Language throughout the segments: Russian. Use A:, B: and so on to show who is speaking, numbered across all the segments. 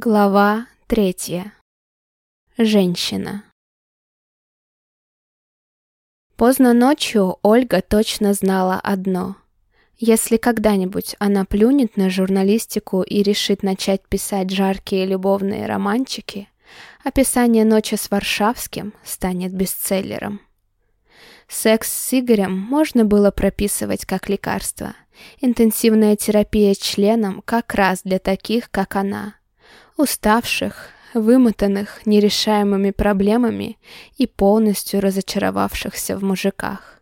A: Глава третья. Женщина. Поздно ночью Ольга точно знала одно. Если когда-нибудь она плюнет на журналистику и решит начать писать жаркие любовные романчики, описание ночи с Варшавским станет бестселлером. Секс с Игорем можно было прописывать как лекарство. Интенсивная терапия членом как раз для таких, как она – уставших, вымотанных нерешаемыми проблемами и полностью разочаровавшихся в мужиках.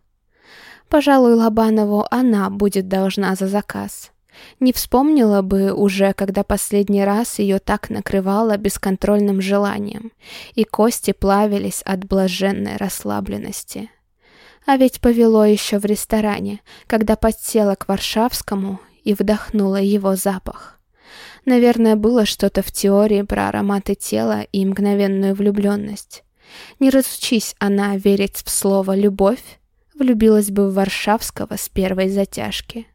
A: Пожалуй, Лобанову она будет должна за заказ. Не вспомнила бы уже, когда последний раз ее так накрывало бесконтрольным желанием, и кости плавились от блаженной расслабленности. А ведь повело еще в ресторане, когда подсела к Варшавскому и вдохнула его запах. Наверное, было что-то в теории про ароматы тела и мгновенную влюбленность. Не разучись она верить в слово «любовь», влюбилась бы в Варшавского с первой затяжки.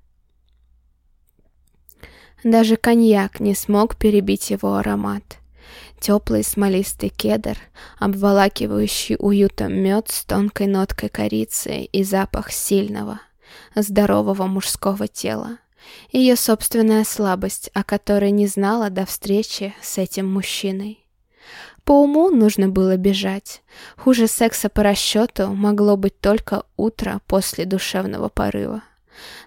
A: Даже коньяк не смог перебить его аромат. Теплый смолистый кедр, обволакивающий уютом мед с тонкой ноткой корицы и запах сильного, здорового мужского тела. Ее собственная слабость, о которой не знала до встречи с этим мужчиной. По уму нужно было бежать. Хуже секса по расчету могло быть только утро после душевного порыва.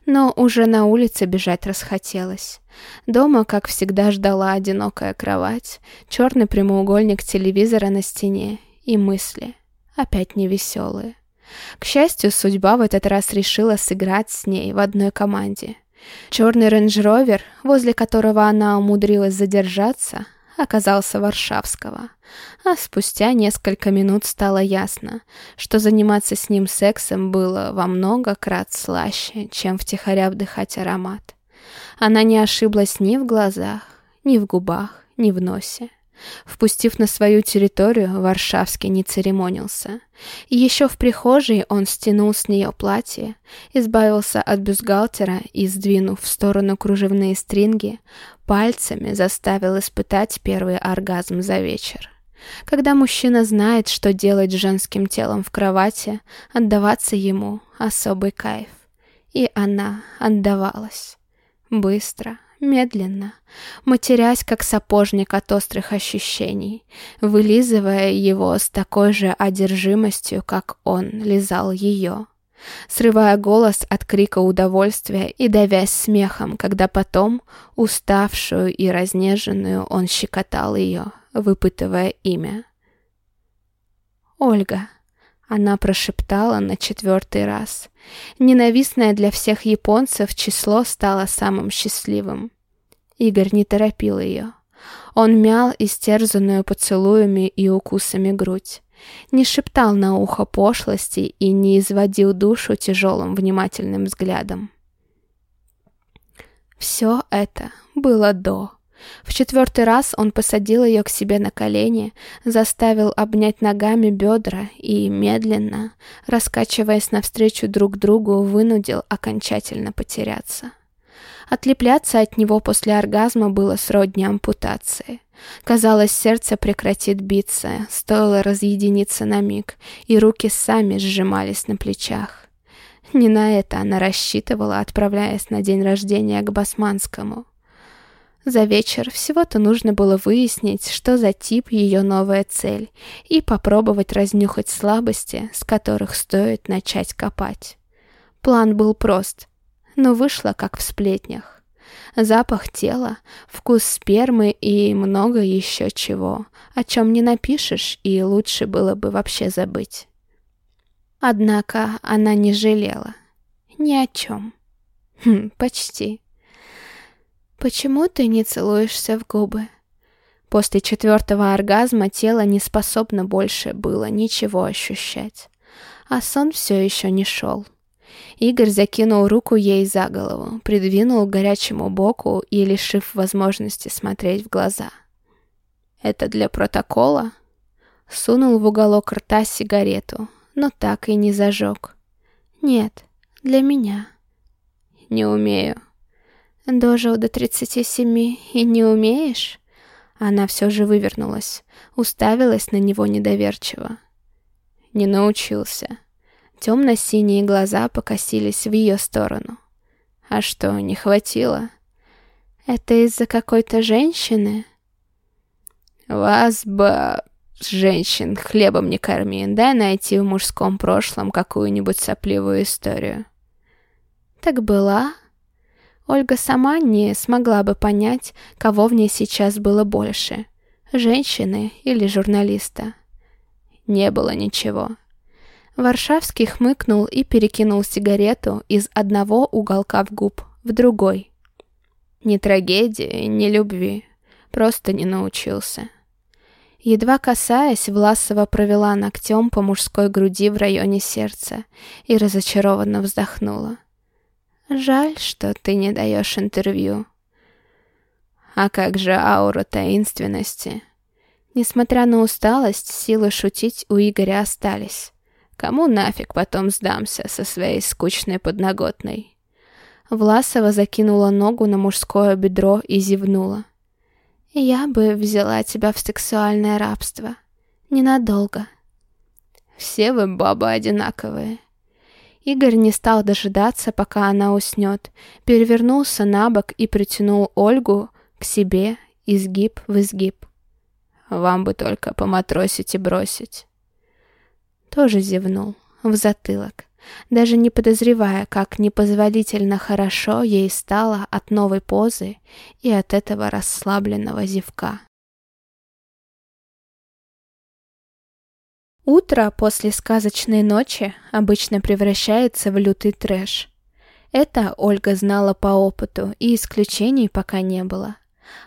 A: Но уже на улице бежать расхотелось. Дома, как всегда, ждала одинокая кровать, черный прямоугольник телевизора на стене и мысли, опять невеселые. К счастью, судьба в этот раз решила сыграть с ней в одной команде — Черный Range Rover, возле которого она умудрилась задержаться, оказался Варшавского. А спустя несколько минут стало ясно, что заниматься с ним сексом было во много крат слаще, чем втихаря вдыхать аромат. Она не ошиблась ни в глазах, ни в губах, ни в носе. Впустив на свою территорию, Варшавский не церемонился. Еще в прихожей он стянул с нее платье, избавился от бюстгальтера и, сдвинув в сторону кружевные стринги, пальцами заставил испытать первый оргазм за вечер. Когда мужчина знает, что делать с женским телом в кровати, отдаваться ему — особый кайф. И она отдавалась. Быстро, медленно, матерясь как сапожник от острых ощущений, вылизывая его с такой же одержимостью, как он лизал ее, срывая голос от крика удовольствия и давясь смехом, когда потом, уставшую и разнеженную, он щекотал ее, выпытывая имя. «Ольга», она прошептала на четвертый раз. Ненавистное для всех японцев число стало самым счастливым. Игорь не торопил ее. Он мял истерзанную поцелуями и укусами грудь. Не шептал на ухо пошлости и не изводил душу тяжелым внимательным взглядом. Все это было до. В четвертый раз он посадил ее к себе на колени, заставил обнять ногами бедра и медленно, раскачиваясь навстречу друг другу, вынудил окончательно потеряться. Отлепляться от него после оргазма было сродни ампутации. Казалось, сердце прекратит биться, стоило разъединиться на миг, и руки сами сжимались на плечах. Не на это она рассчитывала, отправляясь на день рождения к Басманскому. За вечер всего-то нужно было выяснить, что за тип ее новая цель, и попробовать разнюхать слабости, с которых стоит начать копать. План был прост — но вышло как в сплетнях. Запах тела, вкус спермы и много еще чего, о чем не напишешь и лучше было бы вообще забыть. Однако она не жалела. Ни о чем. Хм, почти. Почему ты не целуешься в губы? После четвертого оргазма тело не способно больше было ничего ощущать. А сон все еще не шел. Игорь закинул руку ей за голову, придвинул горячему боку и лишив возможности смотреть в глаза. «Это для протокола?» Сунул в уголок рта сигарету, но так и не зажег. «Нет, для меня». «Не умею». «Дожил до тридцати семи и не умеешь?» Она все же вывернулась, уставилась на него недоверчиво. Не научился. Темно-синие глаза покосились в ее сторону. А что, не хватило? Это из-за какой-то женщины? Вас бы женщин хлебом не корми, дай найти в мужском прошлом какую-нибудь сопливую историю. Так была. Ольга сама не смогла бы понять, кого в ней сейчас было больше — женщины или журналиста. Не было ничего. Варшавский хмыкнул и перекинул сигарету из одного уголка в губ в другой. Ни трагедии, ни любви. Просто не научился. Едва касаясь, Власова провела ногтем по мужской груди в районе сердца и разочарованно вздохнула. «Жаль, что ты не даешь интервью». «А как же аура таинственности?» Несмотря на усталость, силы шутить у Игоря остались. Кому нафиг потом сдамся со своей скучной подноготной? Власова закинула ногу на мужское бедро и зевнула. «Я бы взяла тебя в сексуальное рабство. Ненадолго». «Все вы бабы одинаковые». Игорь не стал дожидаться, пока она уснет, перевернулся на бок и притянул Ольгу к себе изгиб в изгиб. «Вам бы только поматросить и бросить» тоже зевнул в затылок, даже не подозревая, как непозволительно хорошо ей стало от новой позы и от этого расслабленного зевка. Утро после сказочной ночи обычно превращается в лютый трэш. Это Ольга знала по опыту, и исключений пока не было.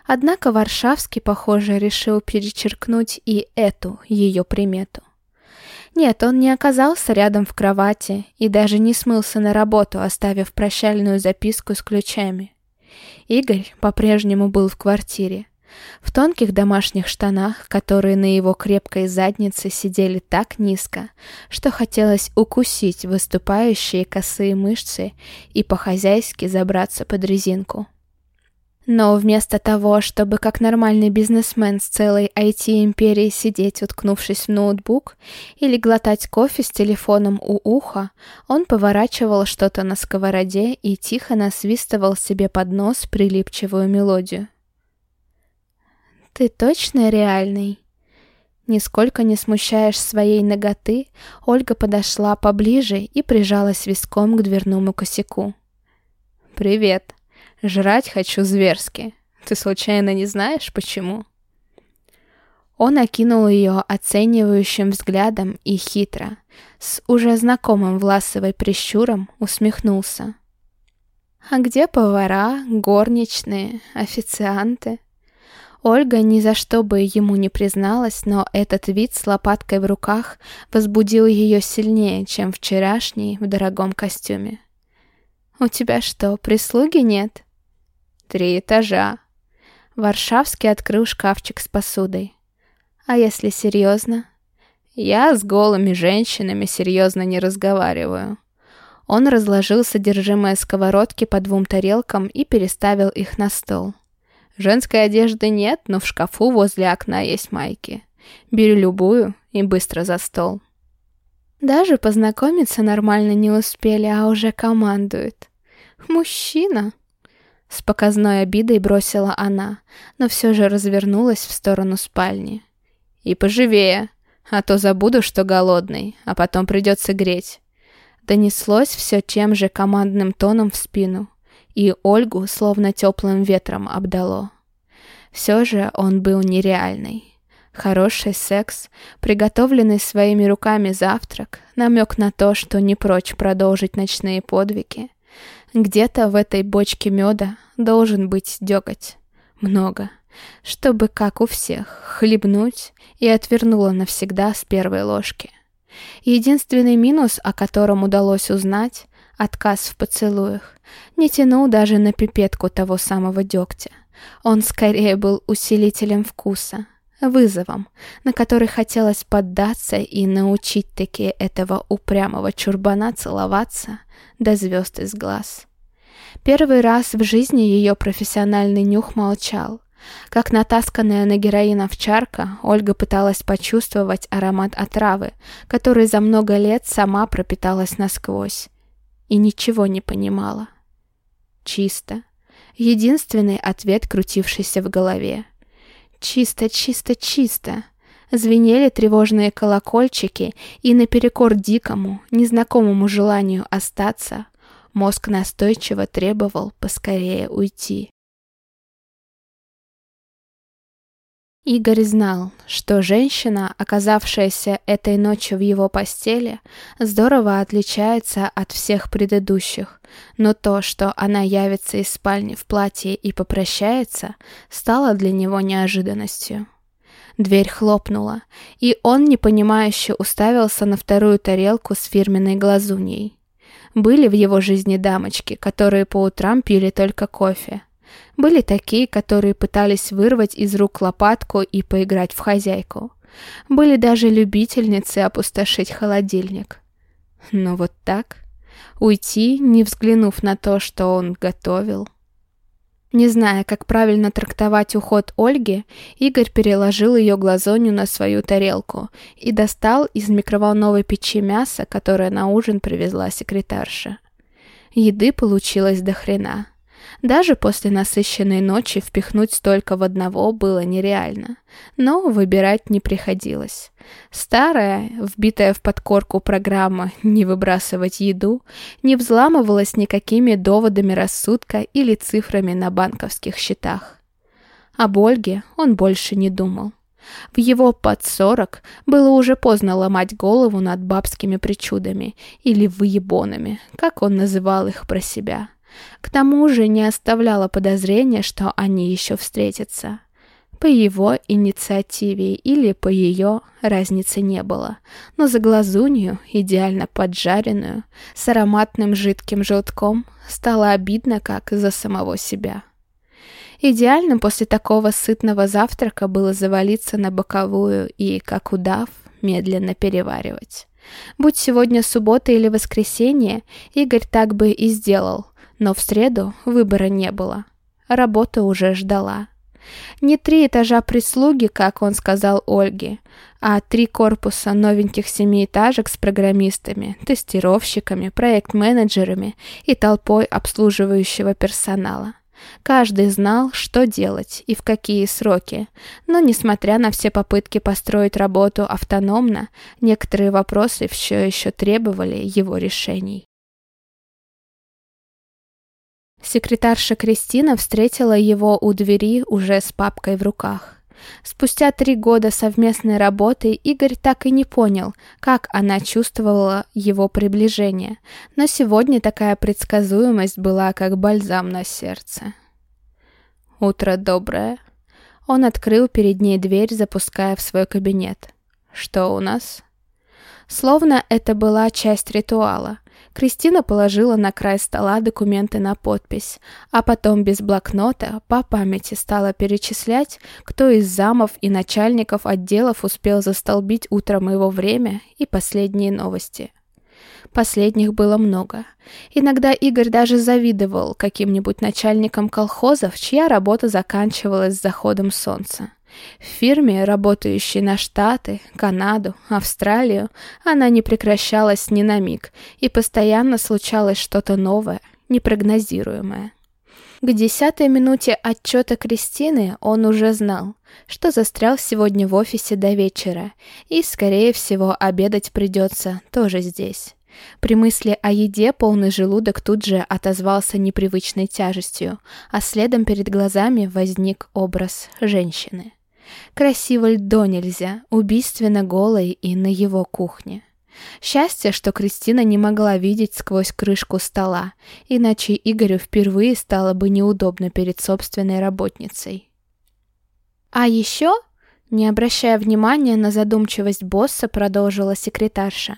A: Однако Варшавский, похоже, решил перечеркнуть и эту ее примету. Нет, он не оказался рядом в кровати и даже не смылся на работу, оставив прощальную записку с ключами. Игорь по-прежнему был в квартире. В тонких домашних штанах, которые на его крепкой заднице сидели так низко, что хотелось укусить выступающие косые мышцы и по-хозяйски забраться под резинку. Но вместо того, чтобы как нормальный бизнесмен с целой IT-империей сидеть, уткнувшись в ноутбук, или глотать кофе с телефоном у уха, он поворачивал что-то на сковороде и тихо насвистывал себе под нос прилипчивую мелодию. «Ты точно реальный?» Нисколько не смущаешь своей ноготы, Ольга подошла поближе и прижалась виском к дверному косяку.
B: «Привет!» Жрать хочу зверски. Ты случайно не знаешь, почему?»
A: Он окинул ее оценивающим взглядом и хитро, с уже знакомым Власовой прищуром, усмехнулся. «А где повара, горничные, официанты?» Ольга ни за что бы ему не призналась, но этот вид с лопаткой в руках возбудил ее сильнее, чем вчерашний в дорогом костюме. «У тебя что, прислуги нет?»
B: Три этажа.
A: Варшавский открыл шкафчик с посудой. А если серьезно?
B: Я с голыми женщинами серьезно не разговариваю.
A: Он разложил содержимое сковородки по двум тарелкам и переставил их на стол.
B: Женской одежды нет, но в шкафу возле окна есть майки. Беру любую и быстро за стол.
A: Даже познакомиться нормально не успели, а уже командует. Мужчина. С показной обидой бросила она, но все же развернулась в сторону спальни.
B: «И поживее, а то забуду, что голодный, а потом придется греть».
A: Донеслось все тем же командным тоном в спину, и Ольгу словно теплым ветром обдало. Все же он был нереальный. Хороший секс, приготовленный своими руками завтрак, намек на то, что не прочь продолжить ночные подвиги, где-то в этой бочке меда должен быть деготь. Много. Чтобы, как у всех, хлебнуть и отвернула навсегда с первой ложки. Единственный минус, о котором удалось узнать, отказ в поцелуях, не тянул даже на пипетку того самого дегтя. Он скорее был усилителем вкуса, вызовом, на который хотелось поддаться и научить таки этого упрямого чурбана целоваться до звезд из глаз. Первый раз в жизни ее профессиональный нюх молчал, Как натасканная на героин овчарка, Ольга пыталась почувствовать аромат отравы, который за много лет сама пропиталась насквозь. И ничего не понимала. Чисто. Единственный ответ, крутившийся в голове. Чисто, чисто, чисто. Звенели тревожные колокольчики, и наперекор дикому, незнакомому желанию остаться, мозг настойчиво требовал поскорее уйти. Игорь знал, что женщина, оказавшаяся этой ночью в его постели, здорово отличается от всех предыдущих, но то, что она явится из спальни в платье и попрощается, стало для него неожиданностью. Дверь хлопнула, и он непонимающе уставился на вторую тарелку с фирменной глазуньей. Были в его жизни дамочки, которые по утрам пили только кофе, были такие, которые пытались вырвать из рук лопатку и поиграть в хозяйку. Были даже любительницы опустошить холодильник. Но вот так? Уйти, не взглянув на то, что он готовил? Не зная, как правильно трактовать уход Ольги, Игорь переложил ее глазонью на свою тарелку и достал из микроволновой печи мясо, которое на ужин привезла секретарша. Еды получилось до хрена. Даже после насыщенной ночи впихнуть столько в одного было нереально. Но выбирать не приходилось. Старая, вбитая в подкорку программа «Не выбрасывать еду» не взламывалась никакими доводами рассудка или цифрами на банковских счетах. Об Ольге он больше не думал. В его под сорок было уже поздно ломать голову над бабскими причудами или выебонами, как он называл их про себя. К тому же не оставляло подозрения, что они еще встретятся. По его инициативе или по ее разницы не было, но за глазунью, идеально поджаренную, с ароматным жидким желтком, стало обидно, как за самого себя. Идеальным после такого сытного завтрака было завалиться на боковую и, как удав, медленно переваривать. Будь сегодня суббота или воскресенье, Игорь так бы и сделал, но в среду выбора не было. Работа уже ждала. Не три этажа прислуги, как он сказал Ольге, а три корпуса новеньких семиэтажек с программистами, тестировщиками, проект-менеджерами и толпой обслуживающего персонала. Каждый знал, что делать и в какие сроки, но, несмотря на все попытки построить работу автономно, некоторые вопросы все еще требовали его решений. Секретарша Кристина встретила его у двери уже с папкой в руках. Спустя три года совместной работы Игорь так и не понял, как она чувствовала его приближение, но сегодня такая предсказуемость была как бальзам на сердце. «Утро доброе». Он открыл перед ней дверь, запуская в свой кабинет. «Что у нас?» Словно это была часть ритуала. Кристина положила на край стола документы на подпись, а потом без блокнота по памяти стала перечислять, кто из замов и начальников отделов успел застолбить утром его время и последние новости. Последних было много. Иногда Игорь даже завидовал каким-нибудь начальникам колхозов, чья работа заканчивалась с заходом солнца. В фирме, работающей на Штаты, Канаду, Австралию, она не прекращалась ни на миг, и постоянно случалось что-то новое, непрогнозируемое. К десятой минуте отчета Кристины он уже знал, что застрял сегодня в офисе до вечера, и, скорее всего, обедать придется тоже здесь. При мысли о еде полный желудок тут же отозвался непривычной тяжестью, а следом перед глазами возник образ женщины. Красиво льдо нельзя, убийственно голой и на его кухне. Счастье, что Кристина не могла видеть сквозь крышку стола, иначе Игорю впервые стало бы неудобно перед собственной работницей. А еще, не обращая внимания на задумчивость босса, продолжила секретарша,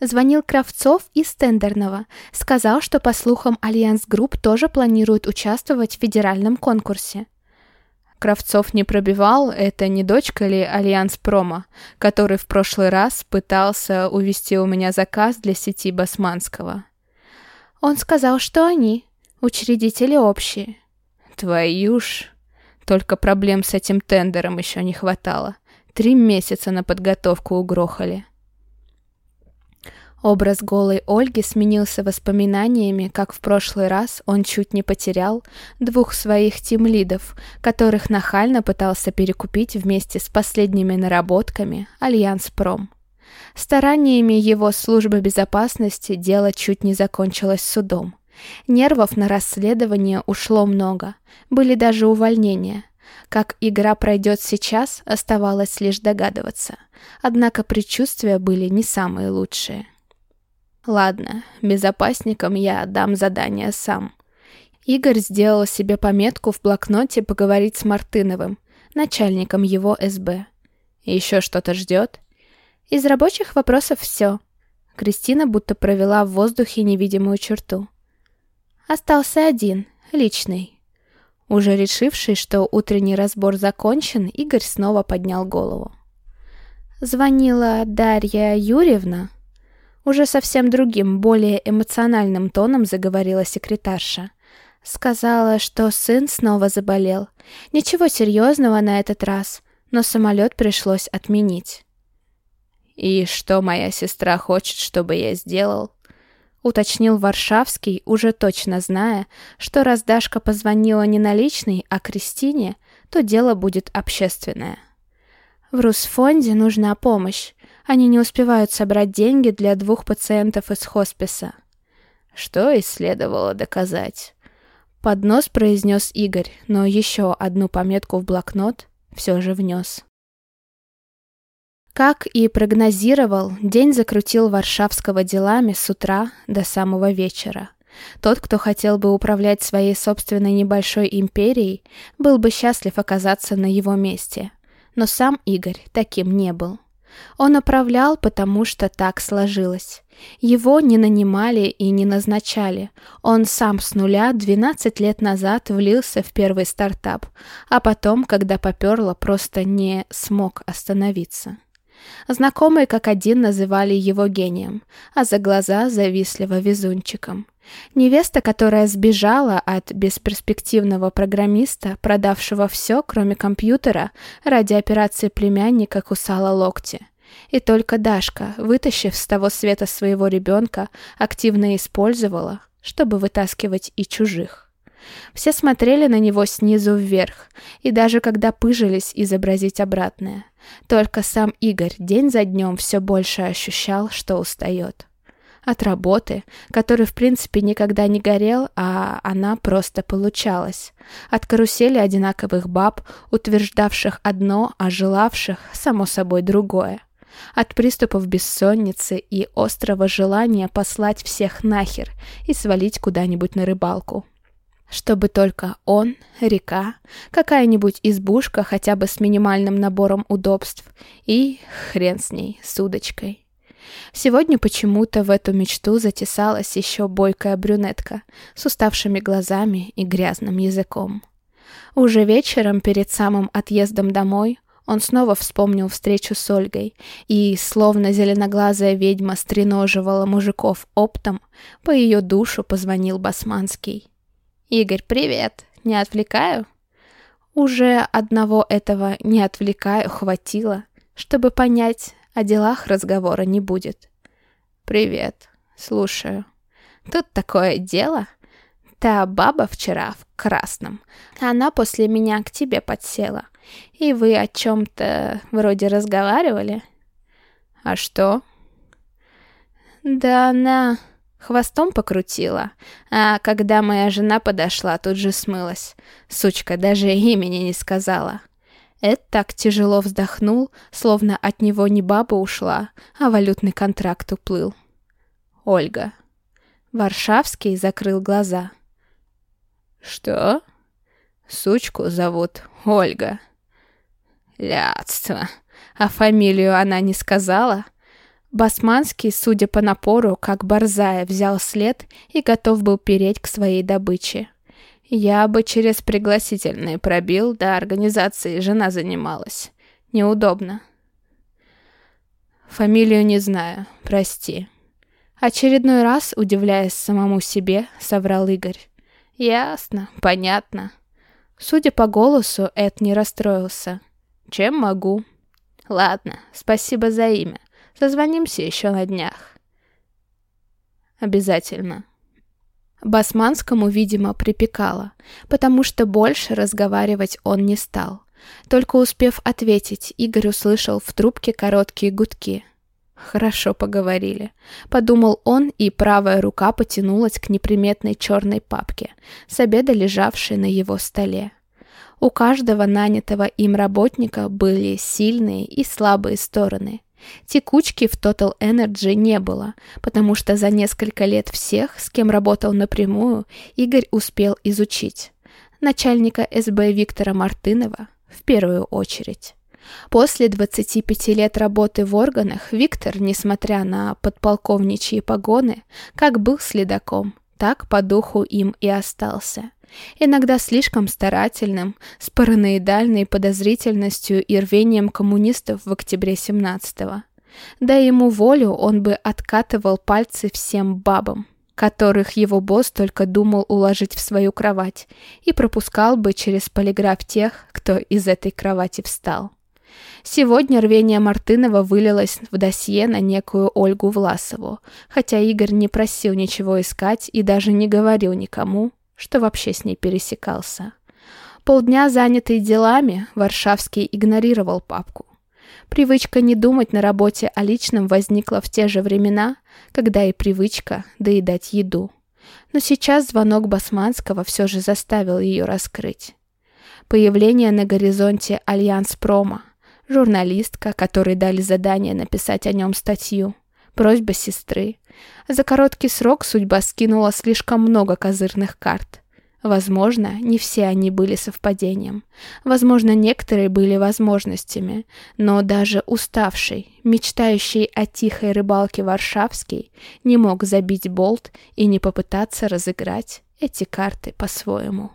A: звонил Кравцов из Тендерного, сказал, что, по слухам, Альянс Групп тоже планирует участвовать в федеральном конкурсе. Кравцов не пробивал, это не дочка ли Альянс Прома, который в прошлый раз пытался увести у меня заказ для сети Басманского. Он сказал, что они, учредители общие. Твою ж...
B: Только проблем с этим тендером еще не хватало. Три месяца на подготовку угрохали.
A: Образ голой Ольги сменился воспоминаниями, как в прошлый раз он чуть не потерял двух своих тимлидов, которых нахально пытался перекупить вместе с последними наработками Альянс Пром. Стараниями его службы безопасности дело чуть не закончилось судом. Нервов на расследование ушло много, были даже увольнения. Как игра пройдет сейчас, оставалось лишь догадываться. Однако предчувствия были не самые лучшие. Ладно, безопасникам я отдам задание сам. Игорь сделал себе пометку в блокноте поговорить с Мартыновым, начальником его СБ. Еще что-то ждет? Из рабочих вопросов все. Кристина будто провела в воздухе невидимую черту. Остался один, личный. Уже решивший, что утренний разбор закончен, Игорь снова поднял голову. Звонила Дарья Юрьевна. Уже совсем другим, более эмоциональным тоном заговорила секретарша. Сказала, что сын снова заболел. Ничего серьезного на этот раз, но самолет пришлось отменить.
B: «И что моя сестра хочет, чтобы я сделал?» Уточнил Варшавский, уже точно зная, что раз Дашка позвонила не на личный, а Кристине, то дело будет общественное.
A: В Русфонде нужна помощь. Они не успевают собрать деньги для двух пациентов из хосписа.
B: Что и следовало доказать.
A: Поднос произнес Игорь, но еще одну пометку в блокнот все же внес. Как и прогнозировал, день закрутил Варшавского делами с утра до самого вечера. Тот, кто хотел бы управлять своей собственной небольшой империей, был бы счастлив оказаться на его месте. Но сам Игорь таким не был. Он управлял, потому что так сложилось. Его не нанимали и не назначали. Он сам с нуля 12 лет назад влился в первый стартап, а потом, когда поперло, просто не смог остановиться. Знакомые как один называли его гением, а за глаза завистливо везунчиком. Невеста, которая сбежала от бесперспективного программиста, продавшего все, кроме компьютера, ради операции племянника кусала локти. И только Дашка, вытащив с того света своего ребенка, активно использовала, чтобы вытаскивать и чужих. Все смотрели на него снизу вверх, и даже когда пыжились изобразить обратное. Только сам Игорь день за днем все больше ощущал, что устает. От работы, который в принципе никогда не горел, а она просто получалась. От карусели одинаковых баб, утверждавших одно, а желавших, само собой, другое. От приступов бессонницы и острого желания послать всех нахер и свалить куда-нибудь на рыбалку чтобы только он, река, какая-нибудь избушка хотя бы с минимальным набором удобств и, хрен с ней, с удочкой. Сегодня почему-то в эту мечту затесалась еще бойкая брюнетка с уставшими глазами и грязным языком. Уже вечером, перед самым отъездом домой, он снова вспомнил встречу с Ольгой и, словно зеленоглазая ведьма стреноживала мужиков оптом, по ее душу позвонил Басманский. «Игорь, привет! Не отвлекаю?» Уже одного этого «не отвлекаю» хватило, чтобы понять, о делах разговора не будет. «Привет. Слушаю. Тут такое дело. Та баба вчера в красном. Она после меня к тебе подсела. И вы о чем-то вроде разговаривали?» «А что?» «Да она...» Хвостом покрутила, а когда моя жена подошла, тут же смылась. Сучка даже имени не сказала. Эд так тяжело вздохнул, словно от него не баба ушла, а валютный контракт уплыл. Ольга. Варшавский закрыл глаза. «Что?» «Сучку зовут Ольга». «Лядство. А фамилию она не сказала?» Басманский, судя по напору, как борзая, взял след и готов был переть к своей добыче. Я бы через пригласительные пробил, да организацией жена занималась. Неудобно. Фамилию не знаю, прости. Очередной раз, удивляясь самому себе, соврал Игорь. Ясно, понятно.
B: Судя по голосу, Эд не расстроился. «Чем могу?» «Ладно, спасибо за имя. Созвонимся еще на днях». «Обязательно».
A: Басманскому, видимо, припекало, потому что больше разговаривать он не стал. Только успев ответить, Игорь услышал в трубке короткие гудки. «Хорошо поговорили», — подумал он, и правая рука потянулась к неприметной черной папке, с обеда лежавшей на его столе. У каждого нанятого им работника были сильные и слабые стороны. Текучки в Total Energy не было, потому что за несколько лет всех, с кем работал напрямую, Игорь успел изучить. Начальника СБ Виктора Мартынова в первую очередь. После 25 лет работы в органах Виктор, несмотря на подполковничьи погоны, как был следаком, так по духу им и остался. Иногда слишком старательным, с параноидальной подозрительностью и рвением коммунистов в октябре 17-го. Да ему волю он бы откатывал пальцы всем бабам, которых его босс только думал уложить в свою кровать, и пропускал бы через полиграф тех, кто из этой кровати встал. Сегодня рвение Мартынова вылилось в досье на некую Ольгу Власову, хотя Игорь не просил ничего искать и даже не говорил никому, что вообще с ней пересекался. Полдня занятый делами, Варшавский игнорировал папку. Привычка не думать на работе о личном возникла в те же времена, когда и привычка доедать еду. Но сейчас звонок Басманского все же заставил ее раскрыть. Появление на горизонте Альянс Прома, журналистка, которой дали задание написать о нем статью, просьба сестры. За короткий срок судьба скинула слишком много козырных карт. Возможно, не все они были совпадением. Возможно, некоторые были возможностями. Но даже уставший, мечтающий о тихой рыбалке Варшавский не мог забить болт и не попытаться разыграть эти карты по-своему.